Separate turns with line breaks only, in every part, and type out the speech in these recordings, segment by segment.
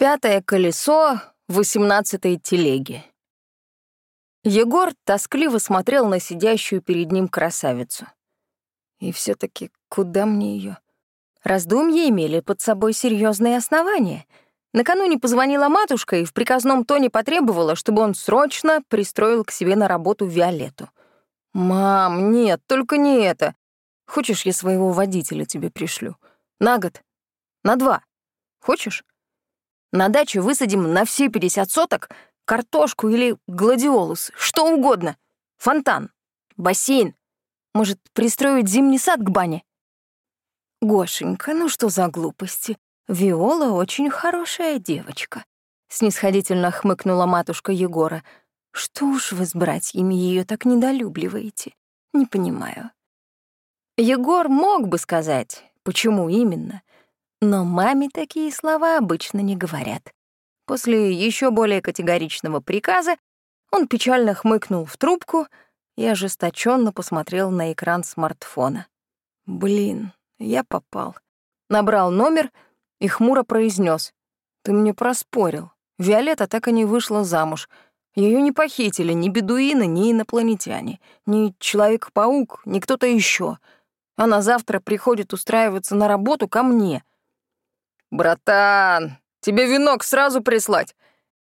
Пятое колесо восемнадцатой телеги. Егор тоскливо смотрел на сидящую перед ним красавицу. И все таки куда мне ее? Раздумья имели под собой серьезные основания. Накануне позвонила матушка и в приказном тоне потребовала, чтобы он срочно пристроил к себе на работу Виолетту. «Мам, нет, только не это. Хочешь, я своего водителя тебе пришлю? На год? На два? Хочешь?» На даче высадим на все 50 соток картошку или гладиолус, что угодно. Фонтан, бассейн. Может, пристроить зимний сад к бане? Гошенька, ну что за глупости? Виола очень хорошая девочка. Снисходительно хмыкнула матушка Егора. Что уж вы с братьями ее так недолюбливаете? Не понимаю. Егор мог бы сказать, почему именно, но маме такие слова обычно не говорят. После еще более категоричного приказа он печально хмыкнул в трубку и ожесточенно посмотрел на экран смартфона. «Блин, я попал». Набрал номер и хмуро произнес: «Ты мне проспорил. Виолетта так и не вышла замуж. Ее не похитили ни бедуины, ни инопланетяне, ни Человек-паук, ни кто-то еще. Она завтра приходит устраиваться на работу ко мне. «Братан, тебе венок сразу прислать!»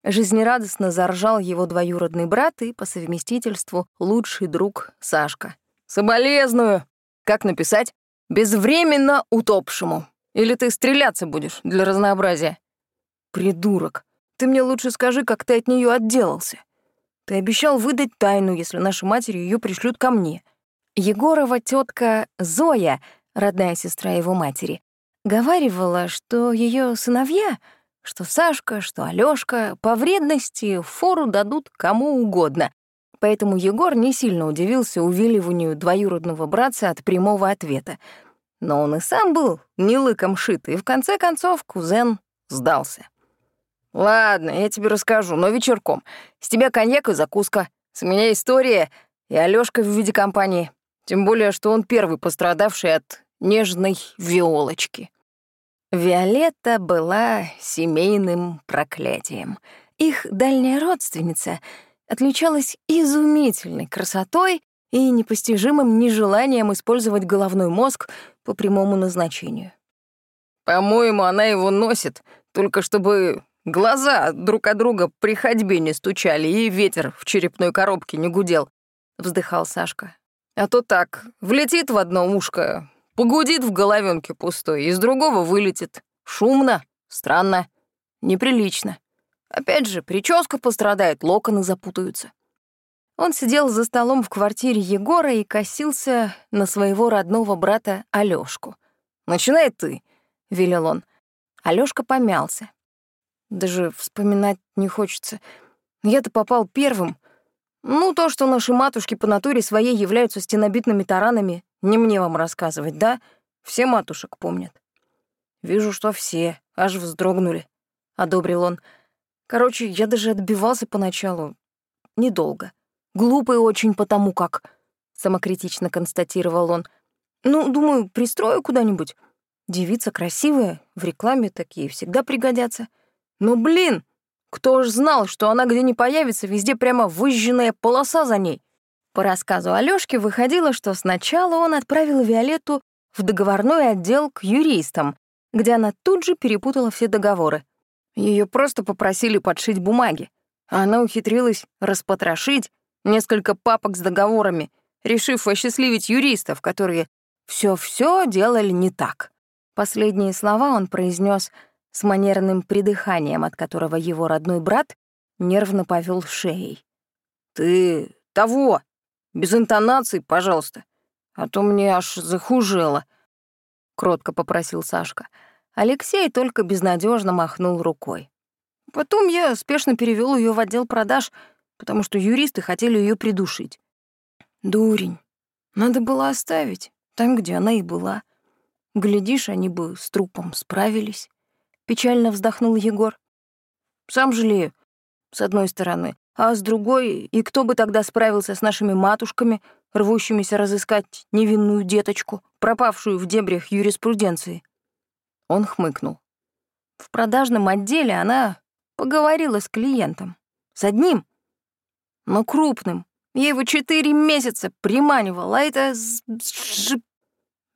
Жизнерадостно заржал его двоюродный брат и, по совместительству, лучший друг Сашка. «Соболезную!» «Как написать?» «Безвременно утопшему!» Или ты стреляться будешь для разнообразия?» «Придурок! Ты мне лучше скажи, как ты от нее отделался. Ты обещал выдать тайну, если наши матери ее пришлют ко мне». Егорова тетка Зоя, родная сестра его матери, говаривала, что ее сыновья, что Сашка, что Алёшка, по вредности фору дадут кому угодно. Поэтому Егор не сильно удивился увиливанию двоюродного братца от прямого ответа. Но он и сам был не лыком шит, и в конце концов кузен сдался. «Ладно, я тебе расскажу, но вечерком. С тебя коньяк и закуска. С меня история и Алёшка в виде компании. Тем более, что он первый пострадавший от нежной Виолочки. Виолетта была семейным проклятием. Их дальняя родственница отличалась изумительной красотой и непостижимым нежеланием использовать головной мозг по прямому назначению. «По-моему, она его носит, только чтобы глаза друг от друга при ходьбе не стучали и ветер в черепной коробке не гудел», — вздыхал Сашка. «А то так, влетит в одно ушко, Погудит в головенке пустой, из другого вылетит. Шумно, странно, неприлично. Опять же, прическа пострадает, локоны запутаются. Он сидел за столом в квартире Егора и косился на своего родного брата Алёшку. «Начинай ты», — велел он. Алёшка помялся. Даже вспоминать не хочется. Я-то попал первым. Ну, то, что наши матушки по натуре своей являются стенобитными таранами, не мне вам рассказывать, да? Все матушек помнят. Вижу, что все, аж вздрогнули, — одобрил он. Короче, я даже отбивался поначалу. Недолго. Глупый очень потому как, — самокритично констатировал он. Ну, думаю, пристрою куда-нибудь. Девица красивая, в рекламе такие всегда пригодятся. Но, блин, кто ж знал, что она где не появится, везде прямо выжженная полоса за ней. По рассказу Алёшки выходило, что сначала он отправил Виолетту в договорной отдел к юристам, где она тут же перепутала все договоры. Ее просто попросили подшить бумаги, она ухитрилась распотрошить несколько папок с договорами, решив осчастливить юристов, которые все-все делали не так. Последние слова он произнес с манерным придыханием, от которого его родной брат нервно повел шеей. «Ты того!» Без интонаций, пожалуйста, а то мне аж захужило», — кротко попросил Сашка. Алексей только безнадежно махнул рукой. Потом я спешно перевел ее в отдел продаж, потому что юристы хотели ее придушить. Дурень. Надо было оставить, там, где она и была. Глядишь, они бы с трупом справились. Печально вздохнул Егор. Сам жалею, с одной стороны. А с другой, и кто бы тогда справился с нашими матушками, рвущимися разыскать невинную деточку, пропавшую в дебрях юриспруденции? Он хмыкнул. В продажном отделе она поговорила с клиентом. С одним, но крупным. Я его четыре месяца приманивал, а это...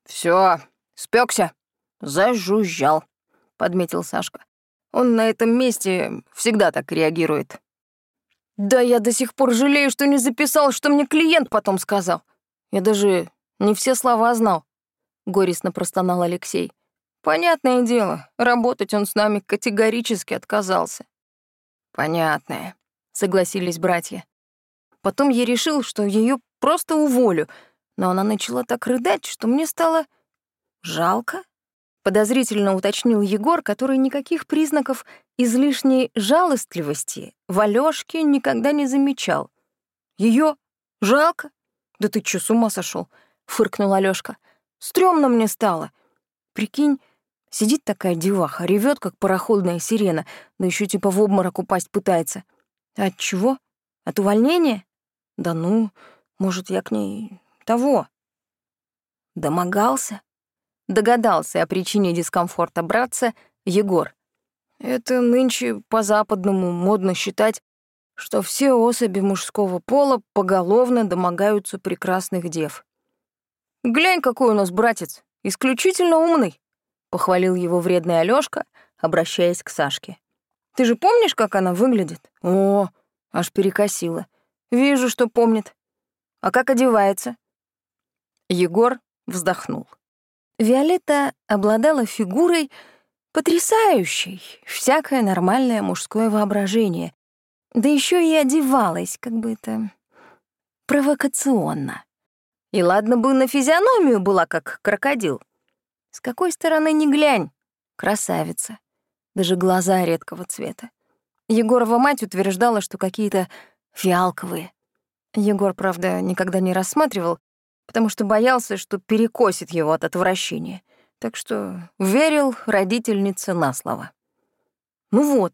Все, спекся, зажужжал, подметил Сашка. Он на этом месте всегда так реагирует. Да я до сих пор жалею, что не записал, что мне клиент потом сказал. Я даже не все слова знал, горестно простонал Алексей. Понятное дело, работать он с нами категорически отказался. Понятное, согласились братья. Потом я решил, что ее просто уволю, но она начала так рыдать, что мне стало жалко. Подозрительно уточнил Егор, который никаких признаков излишней жалостливости в Алёшке никогда не замечал. Ее жалко? Да ты чё, с ума сошел? фыркнул Алёшка. Стрёмно мне стало. Прикинь, сидит такая деваха, ревет, как пароходная сирена, да еще типа в обморок упасть пытается. От чего? От увольнения? Да ну, может, я к ней того. Домогался? Догадался о причине дискомфорта братца Егор. Это нынче по-западному модно считать, что все особи мужского пола поголовно домогаются прекрасных дев. «Глянь, какой у нас братец, исключительно умный», — похвалил его вредный Алёшка, обращаясь к Сашке. «Ты же помнишь, как она выглядит?» «О, аж перекосила. Вижу, что помнит. А как одевается?» Егор вздохнул. Виолетта обладала фигурой, потрясающей, всякое нормальное мужское воображение. Да еще и одевалась, как бы это, провокационно. И ладно бы на физиономию была, как крокодил. С какой стороны ни глянь, красавица. Даже глаза редкого цвета. Егорова мать утверждала, что какие-то фиалковые. Егор, правда, никогда не рассматривал, потому что боялся, что перекосит его от отвращения. Так что верил родительнице на слово. Ну вот,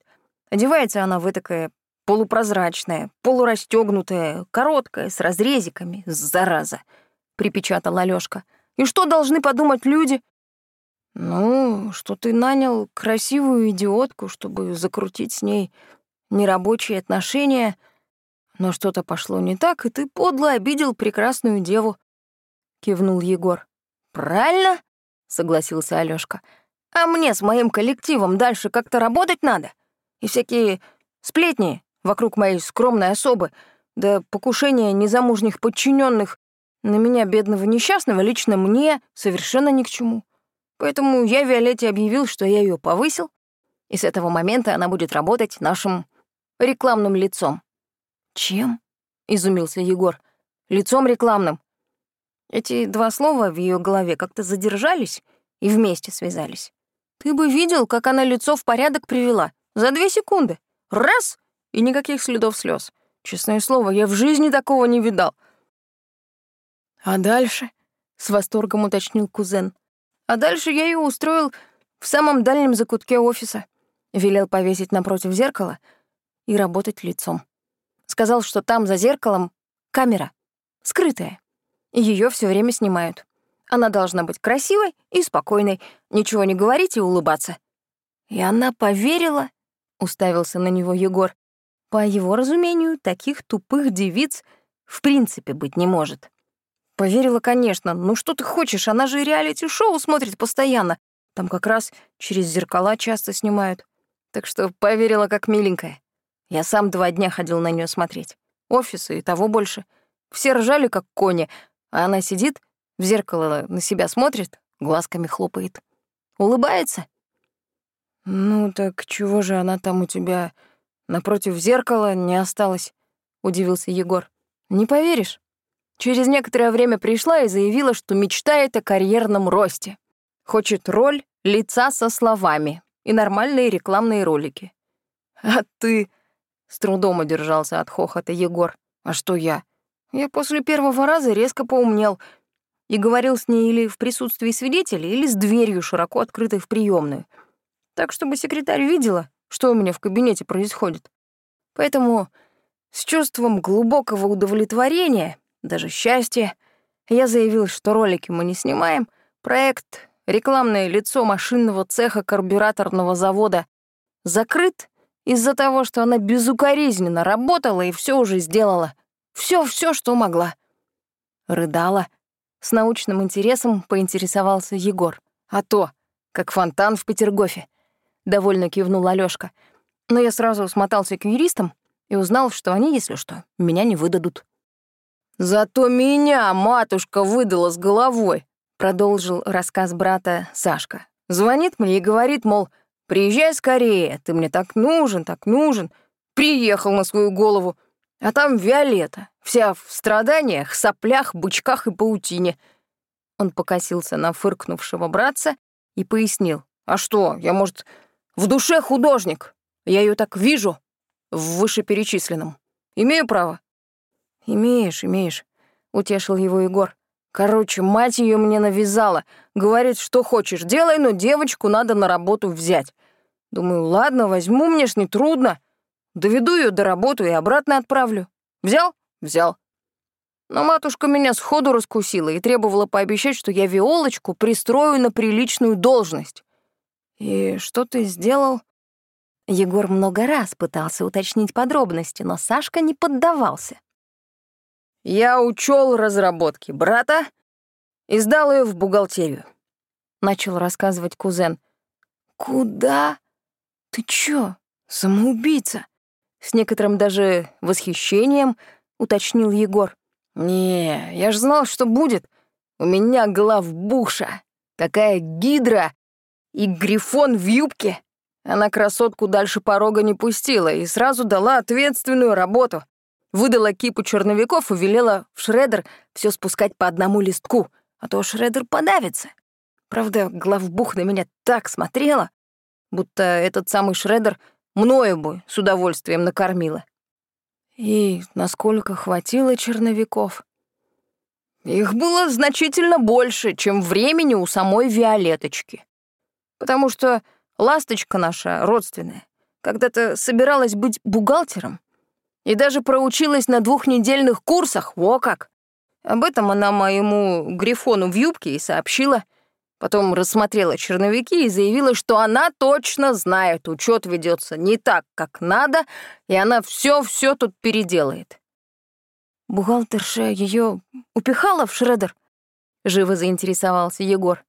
одевается она в этакое полупрозрачное, полурастегнутое, короткое, с разрезиками, зараза, — припечатал Алёшка. И что должны подумать люди? Ну, что ты нанял красивую идиотку, чтобы закрутить с ней нерабочие отношения, но что-то пошло не так, и ты подло обидел прекрасную деву кивнул Егор. Правильно? согласился Алёшка. А мне с моим коллективом дальше как-то работать надо. И всякие сплетни вокруг моей скромной особы, да покушения незамужних подчиненных на меня, бедного несчастного, лично мне совершенно ни к чему. Поэтому я Виолетте объявил, что я ее повысил, и с этого момента она будет работать нашим рекламным лицом. «Чем?» — изумился Егор. «Лицом рекламным. Эти два слова в ее голове как-то задержались и вместе связались. Ты бы видел, как она лицо в порядок привела. За две секунды. Раз — и никаких следов слез. Честное слово, я в жизни такого не видал. А дальше? — с восторгом уточнил кузен. А дальше я ее устроил в самом дальнем закутке офиса. Велел повесить напротив зеркала и работать лицом. Сказал, что там за зеркалом камера, скрытая. Ее все время снимают. Она должна быть красивой и спокойной, ничего не говорить и улыбаться. И она поверила, уставился на него Егор. По его разумению, таких тупых девиц в принципе быть не может. Поверила, конечно. Ну что ты хочешь, она же реалити-шоу смотрит постоянно. Там как раз через зеркала часто снимают. Так что поверила как миленькая. Я сам два дня ходил на нее смотреть. Офисы и того больше. Все ржали, как кони, а она сидит, в зеркало на себя смотрит, глазками хлопает. Улыбается. «Ну так чего же она там у тебя напротив зеркала не осталась?» — удивился Егор. «Не поверишь. Через некоторое время пришла и заявила, что мечтает о карьерном росте. Хочет роль лица со словами и нормальные рекламные ролики. А ты...» — с трудом удержался от хохота Егор. «А что я? Я после первого раза резко поумнел и говорил с ней или в присутствии свидетелей, или с дверью, широко открытой в приемную, так, чтобы секретарь видела, что у меня в кабинете происходит. Поэтому с чувством глубокого удовлетворения, даже счастья, я заявил, что ролики мы не снимаем, проект рекламное лицо машинного цеха карбюраторного завода, закрыт из-за того, что она безукоризненно работала и все уже сделала. Все-все, что могла. Рыдала. С научным интересом поинтересовался Егор. А то, как фонтан в Петергофе. Довольно кивнул Алёшка. Но я сразу смотался к юристам и узнал, что они, если что, меня не выдадут. «Зато меня матушка выдала с головой», — продолжил рассказ брата Сашка. «Звонит мне и говорит, мол, приезжай скорее, ты мне так нужен, так нужен». Приехал на свою голову, а там Виолетта, вся в страданиях, соплях, бычках и паутине. Он покосился на фыркнувшего братца и пояснил. «А что, я, может, в душе художник? Я ее так вижу в вышеперечисленном. Имею право?» «Имеешь, имеешь», — утешил его Егор. «Короче, мать ее мне навязала. Говорит, что хочешь, делай, но девочку надо на работу взять. Думаю, ладно, возьму, мне ж не трудно. Доведу ее до работы и обратно отправлю. Взял? Взял. Но матушка меня сходу раскусила и требовала пообещать, что я Виолочку пристрою на приличную должность. И что ты сделал? Егор много раз пытался уточнить подробности, но Сашка не поддавался. Я учел разработки брата и сдал ее в бухгалтерию. Начал рассказывать кузен. Куда? Ты чё, самоубийца? С некоторым даже восхищением уточнил Егор. «Не, я ж знал, что будет. У меня главбуша, такая гидра и грифон в юбке. Она красотку дальше порога не пустила и сразу дала ответственную работу. Выдала кипу черновиков и велела в шредер все спускать по одному листку, а то шредер подавится. Правда, главбух на меня так смотрела, будто этот самый шредер мною бы с удовольствием накормила. И насколько хватило черновиков? Их было значительно больше, чем времени у самой Виолеточки. Потому что ласточка наша, родственная, когда-то собиралась быть бухгалтером, и даже проучилась на двухнедельных курсах, во как! Об этом она моему Грифону в юбке и сообщила. Потом рассмотрела черновики и заявила, что она точно знает, учет ведется не так, как надо, и она все-все тут переделает. Бухгалтерша ее упихала в шредер? Живо заинтересовался Егор.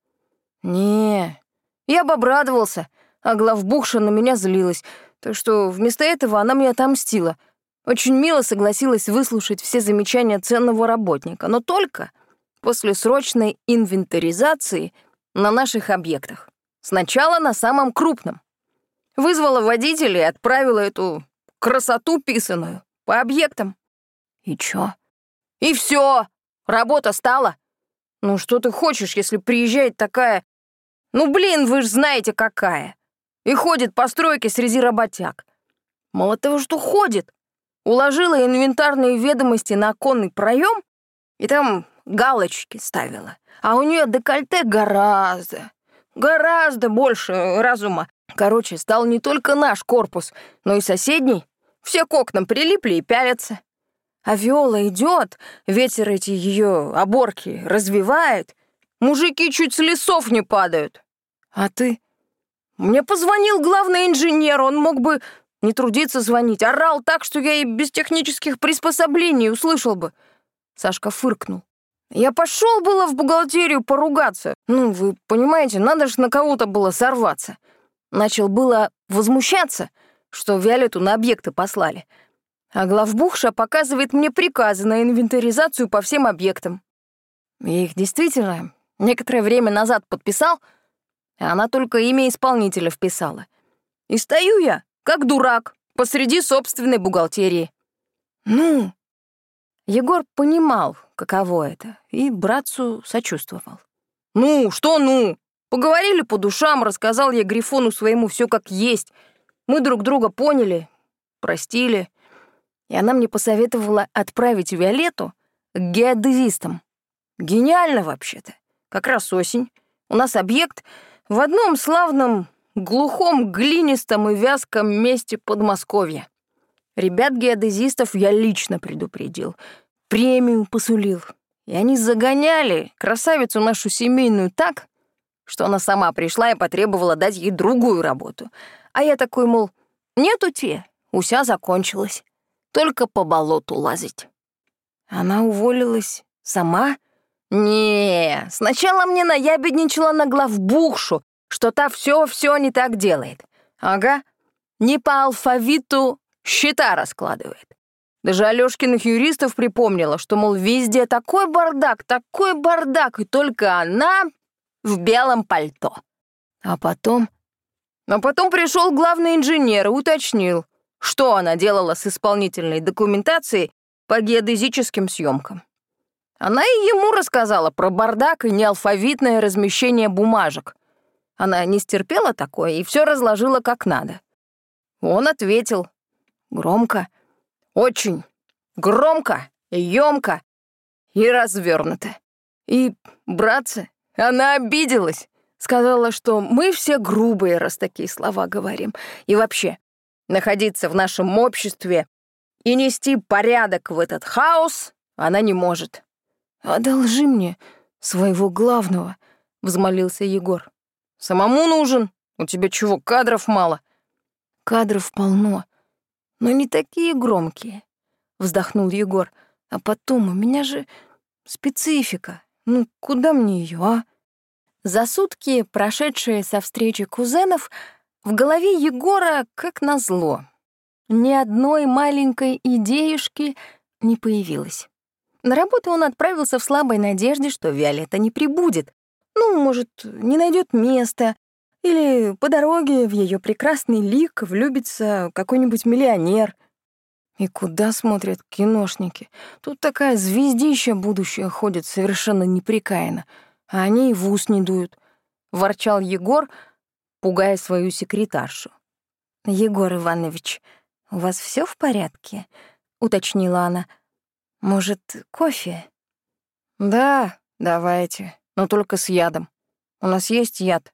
Не, я бы обрадовался, а главбухша на меня злилась, так что вместо этого она мне отомстила — очень мило согласилась выслушать все замечания ценного работника, но только после срочной инвентаризации на наших объектах. Сначала на самом крупном. Вызвала водителя и отправила эту красоту писаную по объектам. И чё? И все, Работа стала. Ну что ты хочешь, если приезжает такая... Ну блин, вы ж знаете какая. И ходит по стройке среди работяг. Мало того, что ходит, уложила инвентарные ведомости на оконный проем и там галочки ставила. А у нее декольте гораздо, гораздо больше разума. Короче, стал не только наш корпус, но и соседний. Все к окнам прилипли и пялятся. А Виола идет, ветер эти ее оборки развивает. Мужики чуть с лесов не падают. А ты? Мне позвонил главный инженер, он мог бы не трудиться звонить. Орал так, что я и без технических приспособлений услышал бы. Сашка фыркнул. Я пошел было в бухгалтерию поругаться. Ну, вы понимаете, надо же на кого-то было сорваться. Начал было возмущаться, что Виолетту на объекты послали. А главбухша показывает мне приказы на инвентаризацию по всем объектам. Я их действительно некоторое время назад подписал, а она только имя исполнителя вписала. И стою я, как дурак, посреди собственной бухгалтерии. Ну, Егор понимал, каково это, и братцу сочувствовал. Ну, что ну? Поговорили по душам, рассказал я Грифону своему все как есть. Мы друг друга поняли, простили. И она мне посоветовала отправить Виолетту к геодезистам. Гениально вообще-то. Как раз осень. У нас объект в одном славном глухом, глинистом и вязком месте Подмосковья. Ребят-геодезистов я лично предупредил, премию посулил. И они загоняли красавицу нашу семейную так, что она сама пришла и потребовала дать ей другую работу. А я такой, мол, нету те, уся закончилась. Только по болоту лазить. Она уволилась сама? Не, сначала мне наябедничала на главбухшу, что та все-все не так делает. Ага, не по алфавиту счета раскладывает. Даже Алёшкиных юристов припомнила, что, мол, везде такой бардак, такой бардак, и только она в белом пальто. А потом... А потом пришел главный инженер и уточнил, что она делала с исполнительной документацией по геодезическим съемкам. Она и ему рассказала про бардак и неалфавитное размещение бумажек. Она не стерпела такое и все разложила как надо. Он ответил громко, очень громко, емко и развернуто. И, братцы, она обиделась, сказала, что мы все грубые, раз такие слова говорим. И вообще, находиться в нашем обществе и нести порядок в этот хаос она не может. «Одолжи мне своего главного», — взмолился Егор. «Самому нужен. У тебя чего, кадров мало?» «Кадров полно, но не такие громкие», — вздохнул Егор. «А потом, у меня же специфика. Ну, куда мне ее, а?» За сутки, прошедшие со встречи кузенов, в голове Егора, как назло, ни одной маленькой идеюшки не появилось. На работу он отправился в слабой надежде, что Виолетта не прибудет. Ну, может, не найдет места, или по дороге в ее прекрасный лик влюбится какой-нибудь миллионер. И куда смотрят киношники? Тут такая звездища будущее ходит совершенно неприкаянно, а они и в ус не дуют. Ворчал Егор, пугая свою секретаршу. «Егор Иванович, у вас все в порядке?» — уточнила она. «Может, кофе?» «Да, давайте, но только с ядом. У нас есть яд», —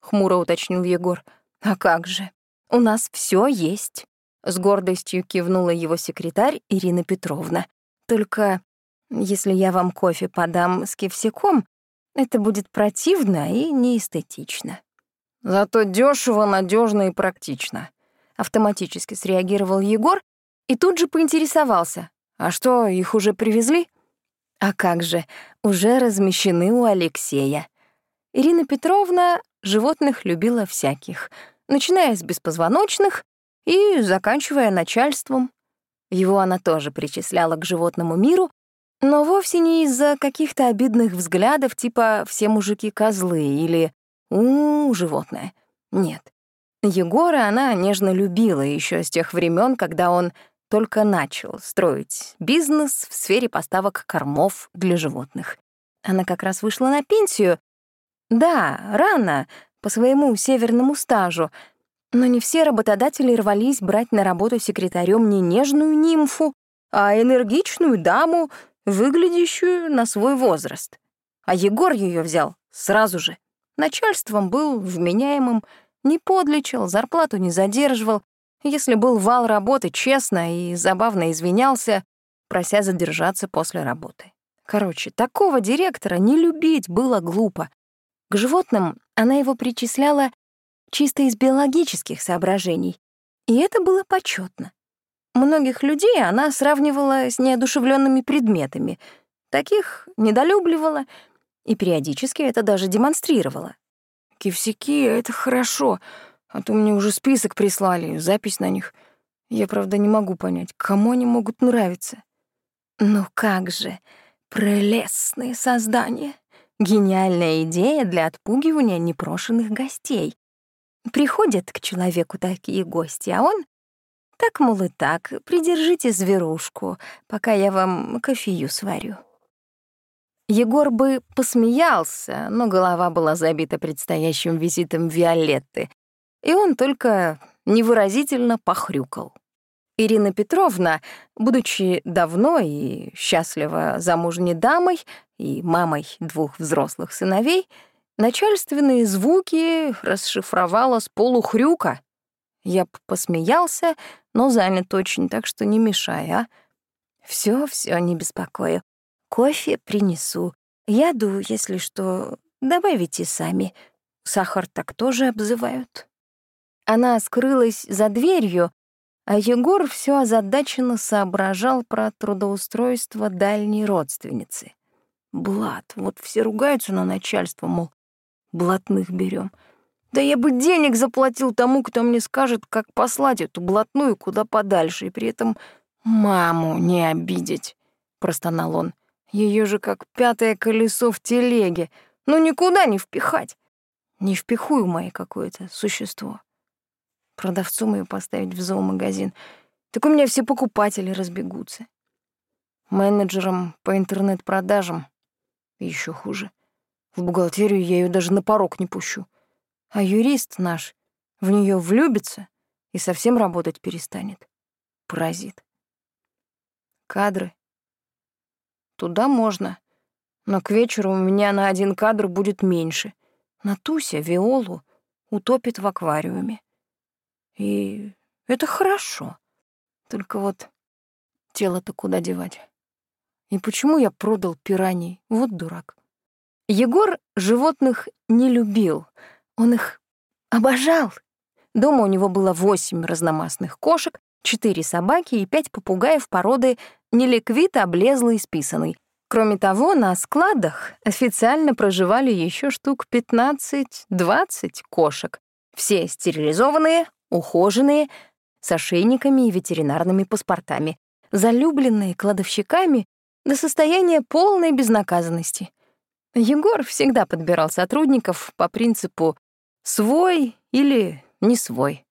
хмуро уточнил Егор. «А как же? У нас все есть», — с гордостью кивнула его секретарь Ирина Петровна. «Только если я вам кофе подам с кевсиком, это будет противно и неэстетично». «Зато дешево, надежно и практично», — автоматически среагировал Егор и тут же поинтересовался. А что, их уже привезли? А как же, уже размещены у Алексея. Ирина Петровна животных любила всяких, начиная с беспозвоночных и заканчивая начальством. Его она тоже причисляла к животному миру, но вовсе не из-за каких-то обидных взглядов типа «все мужики козлы» или «у, животное». Нет. Егора она нежно любила еще с тех времен, когда он только начал строить бизнес в сфере поставок кормов для животных. Она как раз вышла на пенсию. Да, рано, по своему северному стажу, но не все работодатели рвались брать на работу секретарем не нежную нимфу, а энергичную даму, выглядящую на свой возраст. А Егор ее взял сразу же. Начальством был вменяемым, не подлечил, зарплату не задерживал, если был вал работы, честно и забавно извинялся, прося задержаться после работы. Короче, такого директора не любить было глупо. К животным она его причисляла чисто из биологических соображений, и это было почетно. Многих людей она сравнивала с неодушевленными предметами, таких недолюбливала и периодически это даже демонстрировала. «Кивсяки — это хорошо», а то мне уже список прислали, запись на них. Я, правда, не могу понять, кому они могут нравиться. Ну как же, прелестные создания. Гениальная идея для отпугивания непрошенных гостей. Приходят к человеку такие гости, а он так, мол, и так, придержите зверушку, пока я вам кофею сварю. Егор бы посмеялся, но голова была забита предстоящим визитом Виолетты, и он только невыразительно похрюкал. Ирина Петровна, будучи давно и счастливо замужней дамой и мамой двух взрослых сыновей, начальственные звуки расшифровала с полухрюка. Я посмеялся, но занят очень, так что не мешай, а? Все, все, не беспокою. Кофе принесу. Яду, если что, Добавите сами. Сахар так тоже обзывают. Она скрылась за дверью, а Егор все озадаченно соображал про трудоустройство дальней родственницы. Блат, вот все ругаются на начальство, мол, блатных берем. Да я бы денег заплатил тому, кто мне скажет, как послать эту блатную куда подальше, и при этом маму не обидеть, — простонал он. Ее же как пятое колесо в телеге, ну никуда не впихать. Не впихуемое какое-то существо. Продавцом ее поставить в зоомагазин. Так у меня все покупатели разбегутся. Менеджером по интернет-продажам еще хуже. В бухгалтерию я ее даже на порог не пущу. А юрист наш в нее влюбится и совсем работать перестанет. Паразит. Кадры. Туда можно. Но к вечеру у меня на один кадр будет меньше. Натуся Виолу утопит в аквариуме. И это хорошо. Только вот тело-то куда девать? И почему я продал пираний? Вот дурак. Егор животных не любил — он их обожал. Дома у него было восемь разномастных кошек, четыре собаки и пять попугаев породы неликвид облезлый и списанный. Кроме того, на складах официально проживали еще штук 15-20 кошек. Все стерилизованные, ухоженные, с ошейниками и ветеринарными паспортами, залюбленные кладовщиками до состояния полной безнаказанности. Егор всегда подбирал сотрудников по принципу Свой или не свой.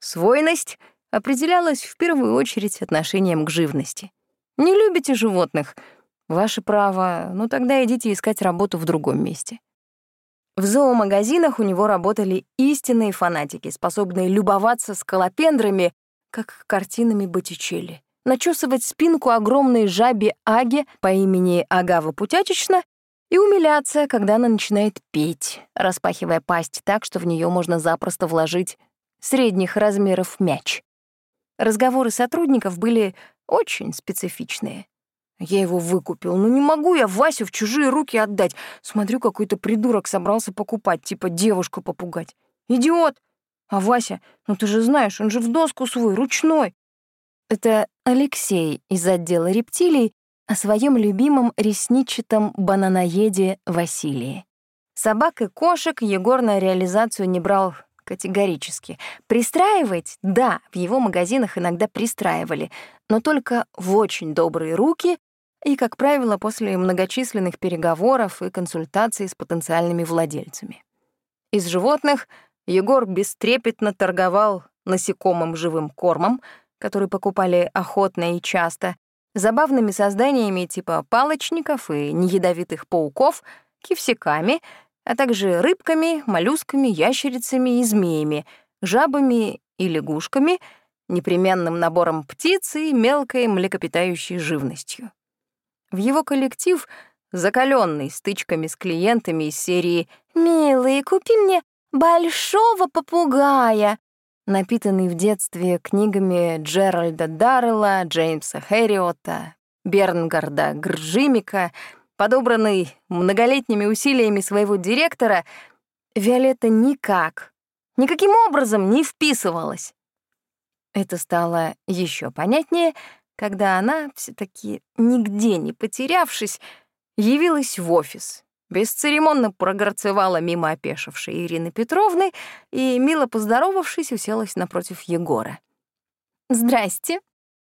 Свойность определялась в первую очередь отношением к живности. Не любите животных? Ваше право, ну тогда идите искать работу в другом месте. В зоомагазинах у него работали истинные фанатики, способные любоваться скалопендрами, как картинами Боттичелли, начесывать спинку огромной жабе Аги по имени Агава Путятична и умиляться, когда она начинает петь, распахивая пасть так, что в нее можно запросто вложить средних размеров мяч. Разговоры сотрудников были очень специфичные. Я его выкупил. Ну не могу я Васю в чужие руки отдать. Смотрю, какой-то придурок собрался покупать, типа девушку попугать. Идиот! А Вася, ну ты же знаешь, он же в доску свой, ручной. Это Алексей из отдела рептилий о своем любимом ресничатом бананоеде Василии. Собак и кошек Егор на реализацию не брал категорически. Пристраивать — да, в его магазинах иногда пристраивали, но только в очень добрые руки и, как правило, после многочисленных переговоров и консультаций с потенциальными владельцами. Из животных Егор бестрепетно торговал насекомым живым кормом, который покупали охотно и часто, забавными созданиями типа палочников и неядовитых пауков, кивсяками, а также рыбками, моллюсками, ящерицами и змеями, жабами и лягушками, непременным набором птиц и мелкой млекопитающей живностью. В его коллектив, закаленный стычками с клиентами из серии «Милый, купи мне большого попугая», напитанный в детстве книгами Джеральда Даррелла, Джеймса Хэриота, Бернгарда Гржимика, подобранный многолетними усилиями своего директора, Виолетта никак, никаким образом не вписывалась. Это стало еще понятнее, когда она, все таки нигде не потерявшись, явилась в офис бесцеремонно прогорцевала мимо опешившей Ирины Петровны и, мило поздоровавшись, уселась напротив Егора. «Здрасте.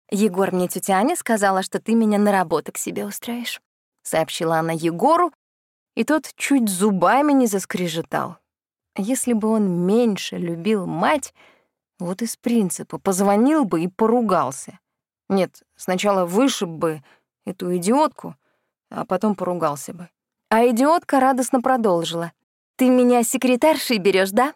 Егор, мне тетя Аня сказала, что ты меня на работу к себе устраиваешь», — сообщила она Егору, и тот чуть зубами не заскрежетал. Если бы он меньше любил мать, вот из принципа позвонил бы и поругался. Нет, сначала вышиб бы эту идиотку, а потом поругался бы. А идиотка радостно продолжила. «Ты меня секретаршей берешь, да?»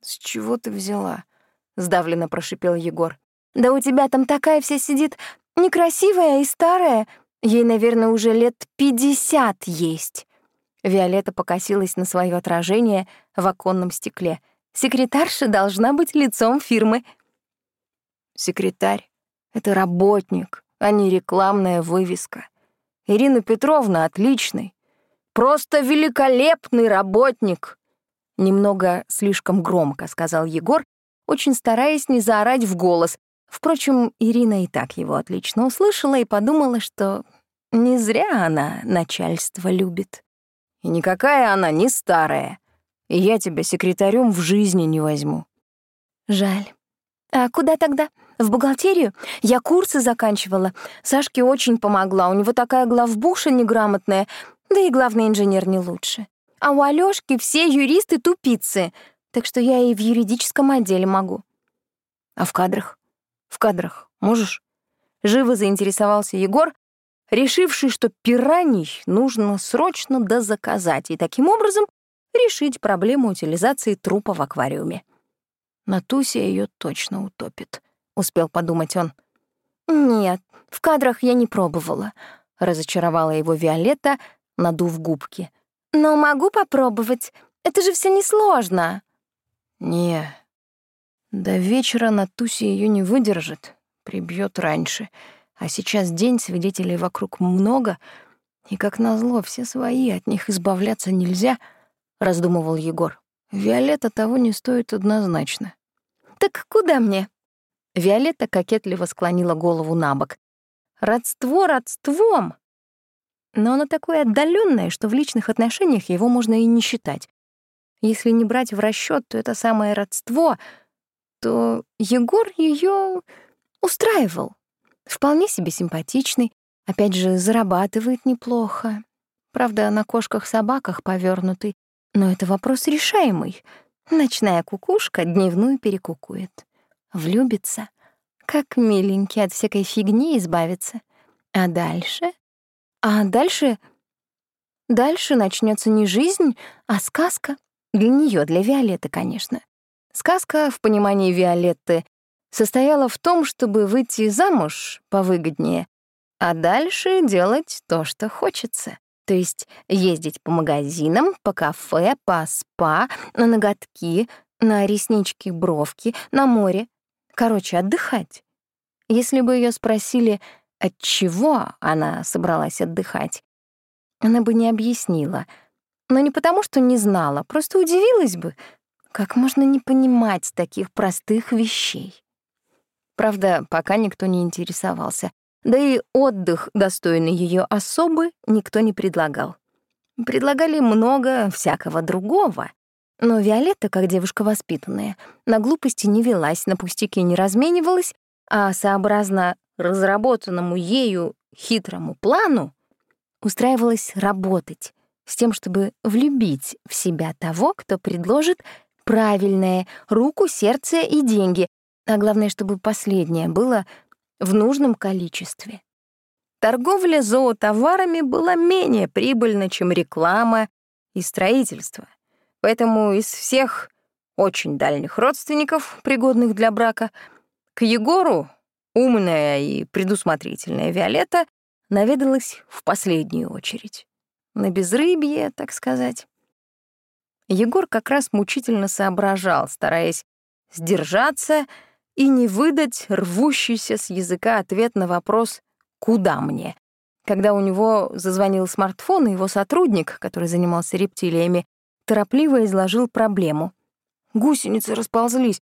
«С чего ты взяла?» — сдавленно прошипел Егор. «Да у тебя там такая вся сидит, некрасивая и старая. Ей, наверное, уже лет пятьдесят есть». Виолетта покосилась на свое отражение в оконном стекле. «Секретарша должна быть лицом фирмы». «Секретарь — это работник, а не рекламная вывеска. Ирина Петровна отличный, Просто великолепный работник!» Немного слишком громко сказал Егор, очень стараясь не заорать в голос. Впрочем, Ирина и так его отлично услышала и подумала, что не зря она начальство любит. И никакая она не старая. И я тебя секретарем в жизни не возьму.
Жаль. А куда тогда? В бухгалтерию? Я курсы заканчивала. Сашке очень помогла. У него такая главбуша неграмотная, да и главный инженер не лучше. А у Алёшки все юристы тупицы, так что я и в юридическом отделе могу.
А в кадрах? В кадрах можешь? Живо заинтересовался Егор, решивший, что пираний нужно срочно дозаказать и таким образом решить проблему утилизации трупа в аквариуме. Натуся ее точно утопит, успел подумать он.
Нет, в кадрах я не пробовала,
разочаровала его Виолетта, надув губки.
Но могу попробовать. Это же все несложно.
Не. До вечера Натуся ее не выдержит, прибьет раньше. А сейчас день, свидетелей вокруг много, и, как назло, все свои, от них избавляться нельзя, — раздумывал Егор. Виолетта того не стоит однозначно.
«Так куда мне?»
Виолетта кокетливо склонила голову на бок. «Родство родством!» Но оно такое отдаленное, что в личных отношениях его можно и не считать. Если не брать в расчет, то это самое родство, то Егор ее устраивал. Вполне себе симпатичный, опять же, зарабатывает неплохо. Правда, на кошках-собаках повернутый, но это вопрос решаемый. Ночная кукушка дневную перекукует. Влюбится. Как миленький от всякой фигни избавиться. А дальше? А дальше... Дальше начнется не жизнь, а сказка. Для нее, для Виолетты, конечно. Сказка, в понимании Виолетты, состояла в том, чтобы выйти замуж повыгоднее, а дальше делать то, что хочется. То есть ездить по магазинам, по кафе, по спа, на ноготки, на реснички, бровки, на море. Короче, отдыхать. Если бы ее спросили, от чего она собралась отдыхать, она бы не объяснила. Но не потому, что не знала, просто удивилась бы, как можно не понимать таких простых вещей. Правда, пока никто не интересовался. Да и отдых, достойный ее особы, никто не предлагал. Предлагали много всякого другого. Но Виолетта, как девушка воспитанная, на глупости не велась, на пустяки не разменивалась, а сообразно разработанному ею хитрому плану устраивалась работать с тем, чтобы влюбить в себя того, кто предложит правильное руку, сердце и деньги, а главное, чтобы последнее было в нужном количестве. Торговля зоотоварами была менее прибыльна, чем реклама и строительство. Поэтому из всех очень дальних родственников, пригодных для брака, к Егору умная и предусмотрительная Виолетта наведалась в последнюю очередь. На безрыбье, так сказать. Егор как раз мучительно соображал, стараясь сдержаться и не выдать рвущийся с языка ответ на вопрос «Куда мне?», когда у него зазвонил смартфон, и его сотрудник, который занимался рептилиями, торопливо изложил проблему. Гусеницы расползлись.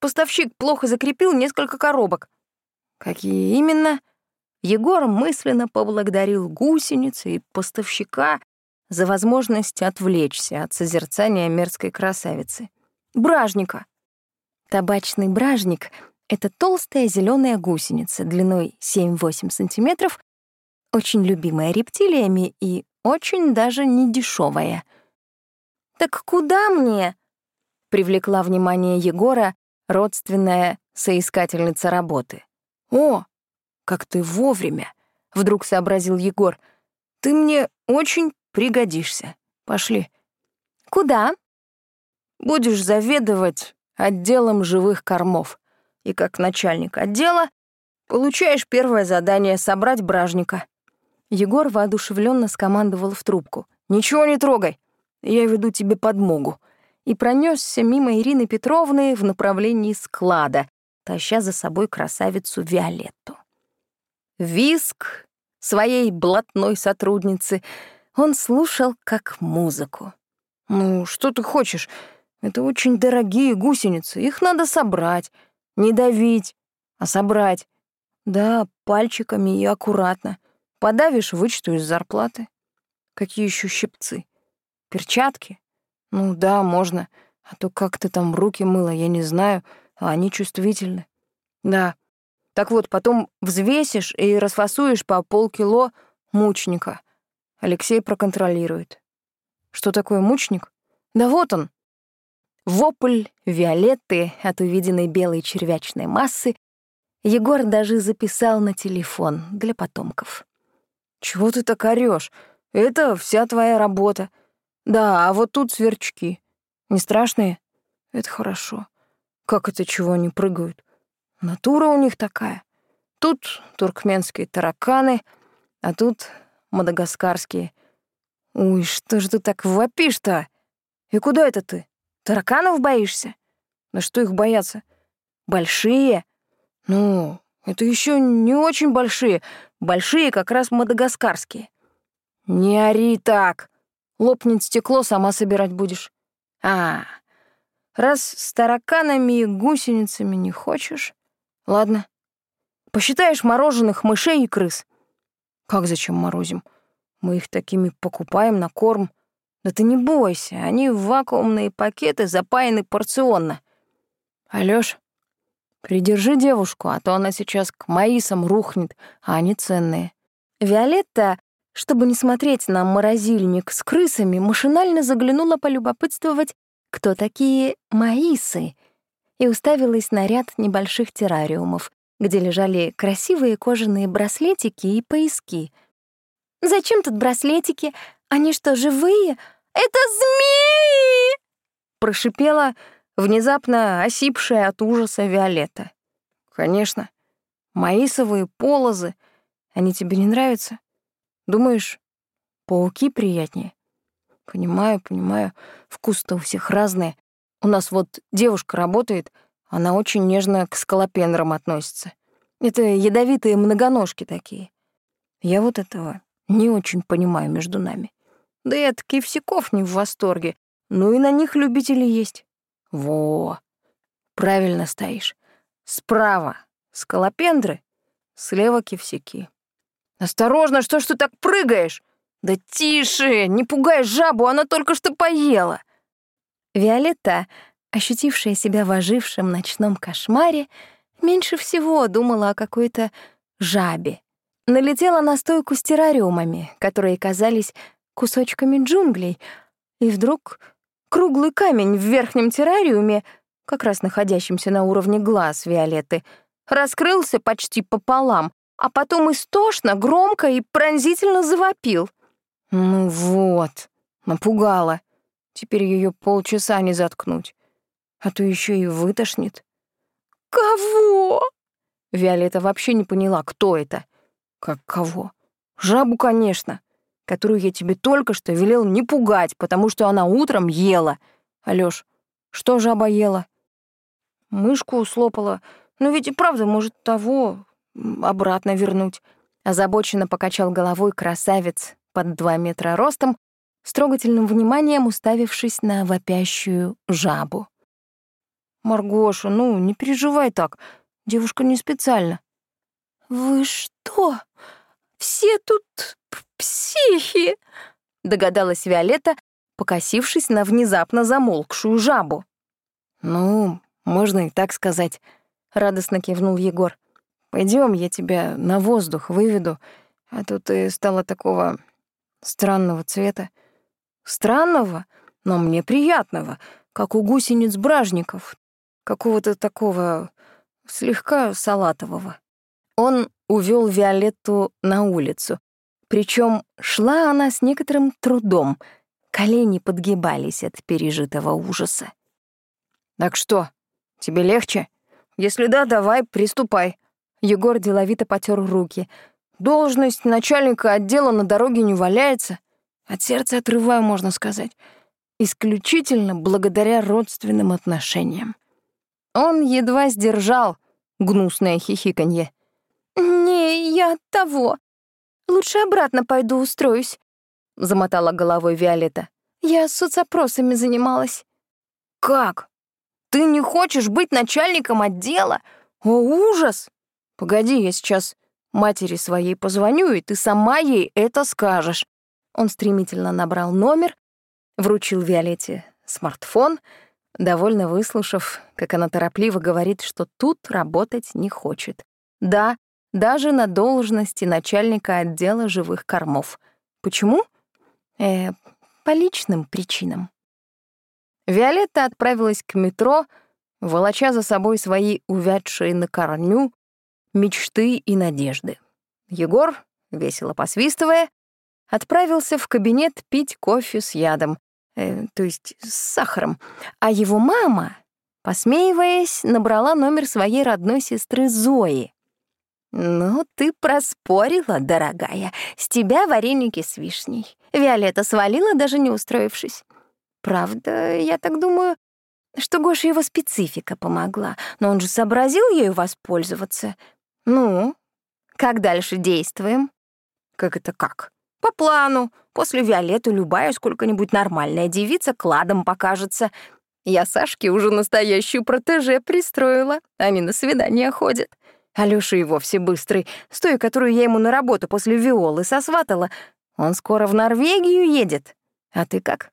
Поставщик плохо закрепил несколько коробок. Какие именно? Егор мысленно поблагодарил гусеницы и поставщика за возможность отвлечься от созерцания мерзкой красавицы. Бражника. Табачный бражник — это толстая зеленая гусеница длиной 7-8 сантиметров, очень любимая рептилиями и очень даже не дешевая. «Так куда мне?» — привлекла внимание Егора родственная соискательница работы. «О, как ты вовремя!» — вдруг сообразил Егор. «Ты мне очень пригодишься. Пошли».
«Куда?»
«Будешь заведовать отделом живых кормов. И как начальник отдела получаешь первое задание — собрать бражника». Егор воодушевленно скомандовал в трубку. «Ничего не трогай, я веду тебе подмогу». И пронесся мимо Ирины Петровны в направлении склада, таща за собой красавицу Виолетту. Виск своей блатной сотрудницы Он слушал как музыку. «Ну, что ты хочешь? Это очень дорогие гусеницы, их надо собрать. Не давить, а собрать. Да, пальчиками и аккуратно. Подавишь — вычту из зарплаты. Какие еще щипцы? Перчатки? Ну да, можно. А то как ты там руки мыла, я не знаю, а они чувствительны. Да. Так вот, потом взвесишь и расфасуешь по полкило мучника. Алексей проконтролирует. Что такое мучник? Да вот он. Вопль Виолетты от увиденной белой червячной массы Егор даже записал на телефон для потомков. «Чего ты так орёшь? Это вся твоя работа. Да, а вот тут сверчки. Не страшные? Это хорошо. Как это чего они прыгают? Натура у них такая. Тут туркменские тараканы, а тут мадагаскарские. Ой, что же ты так вопишь-то? И куда это ты? Тараканов боишься? На что их бояться? Большие? Ну, это еще не очень большие. Большие как раз мадагаскарские. Не ори так. Лопнет стекло, сама собирать будешь. А, раз с тараканами и гусеницами не хочешь, ладно. Посчитаешь мороженых мышей и крыс. Как зачем морозим? Мы их такими покупаем на корм. Да ты не бойся, они в вакуумные пакеты запаяны порционно. Алёш, придержи девушку, а то она сейчас к Маисам рухнет, а они ценные. Виолетта чтобы не смотреть на морозильник с крысами, машинально заглянула полюбопытствовать, кто такие маисы, и уставилась на ряд небольших террариумов, где лежали красивые кожаные браслетики и пояски. «Зачем тут браслетики? Они что, живые? Это змеи!» Прошипела внезапно осипшая от ужаса Виолетта. «Конечно. Маисовые полозы. Они тебе не нравятся?» Думаешь, пауки приятнее? Понимаю, понимаю. Вкус-то у всех разный. У нас вот девушка работает, она очень нежно к скалопендрам относится. Это ядовитые многоножки такие. Я вот этого не очень понимаю между нами. Да и от кивсяков не в восторге. Ну и на них любители есть. Во, правильно стоишь. Справа скалопендры, слева кивсяки. «Осторожно, что ж ты так прыгаешь?» «Да тише, не пугай жабу, она только что поела!» Виолетта, ощутившая себя в ожившем ночном кошмаре, меньше всего думала о какой-то жабе. Налетела на стойку с террариумами, которые казались кусочками джунглей, и вдруг круглый камень в верхнем террариуме, как раз находящемся на уровне глаз Виолетты, раскрылся почти пополам, а потом истошно, громко и пронзительно завопил. Ну вот, напугала. Теперь ее полчаса не заткнуть. А то еще и вытошнит. «Кого?» Виолетта вообще не поняла, кто это. «Как кого?» «Жабу, конечно, которую я тебе только что велел не пугать, потому что она утром ела. Алёш, что жаба ела?» «Мышку слопала. Ну ведь и правда, может, того, обратно вернуть. Озабоченно покачал головой красавец под два метра ростом, с трогательным вниманием уставившись на вопящую жабу. «Маргоша, ну, не переживай так. Девушка не специально». «Вы что? Все тут психи?» — догадалась Виолетта, покосившись на внезапно замолкшую жабу. «Ну, можно и так сказать», — радостно кивнул Егор. Пойдем, я тебя на воздух выведу, а то ты стала такого странного цвета. Странного, но мне приятного, как у гусениц-бражников, какого-то такого слегка салатового. Он увел Виолетту на улицу, причем шла она с некоторым трудом, колени подгибались от пережитого ужаса. «Так что, тебе легче? Если да, давай, приступай», Егор деловито потер руки. Должность начальника отдела на дороге не валяется. От сердца отрываю, можно сказать. Исключительно благодаря родственным отношениям. Он едва сдержал гнусное хихиканье. «Не, я того. Лучше обратно пойду устроюсь. замотала головой Виолетта.
«Я соцопросами занималась».
«Как? Ты не хочешь быть начальником отдела? О, ужас! Погоди, я сейчас матери своей позвоню, и ты сама ей это скажешь». Он стремительно набрал номер, вручил Виолетте смартфон, довольно выслушав, как она торопливо говорит, что тут работать не хочет. Да, даже на должности начальника отдела живых кормов. Почему? Э, по личным причинам. Виолетта отправилась к метро, волоча за собой свои увядшие на корню мечты и надежды. Егор, весело посвистывая, отправился в кабинет пить кофе с ядом, э, то есть с сахаром, а его мама, посмеиваясь, набрала номер своей родной сестры Зои. «Ну, ты проспорила, дорогая. С тебя вареники с вишней. Виолетта свалила, даже не устроившись. Правда, я так думаю, что Гоша его специфика помогла, но он же сообразил ею воспользоваться. Ну, как дальше действуем? Как это как? По плану. После Виолетты любая сколько-нибудь нормальная девица кладом покажется. Я Сашке уже настоящую протеже пристроила. Они на свидания ходят. Алёша и вовсе быстрый, с той, которую я ему на работу после Виолы сосватала. Он скоро в Норвегию едет. А ты как?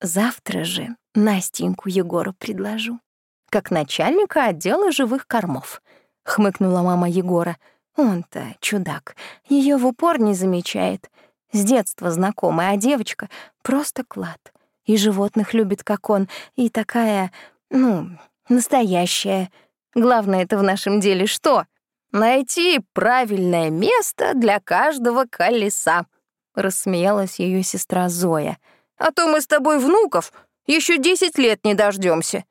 Завтра же Настеньку Егору предложу. Как начальника отдела живых кормов. Хмыкнула мама Егора. Он-то чудак, ее в упор не замечает. С детства знакомая, а девочка — просто клад. И животных любит, как он, и такая, ну, настоящая. Главное это в нашем деле что? Найти правильное место для каждого колеса, рассмеялась ее сестра Зоя. А то мы с тобой внуков еще десять лет не дождемся.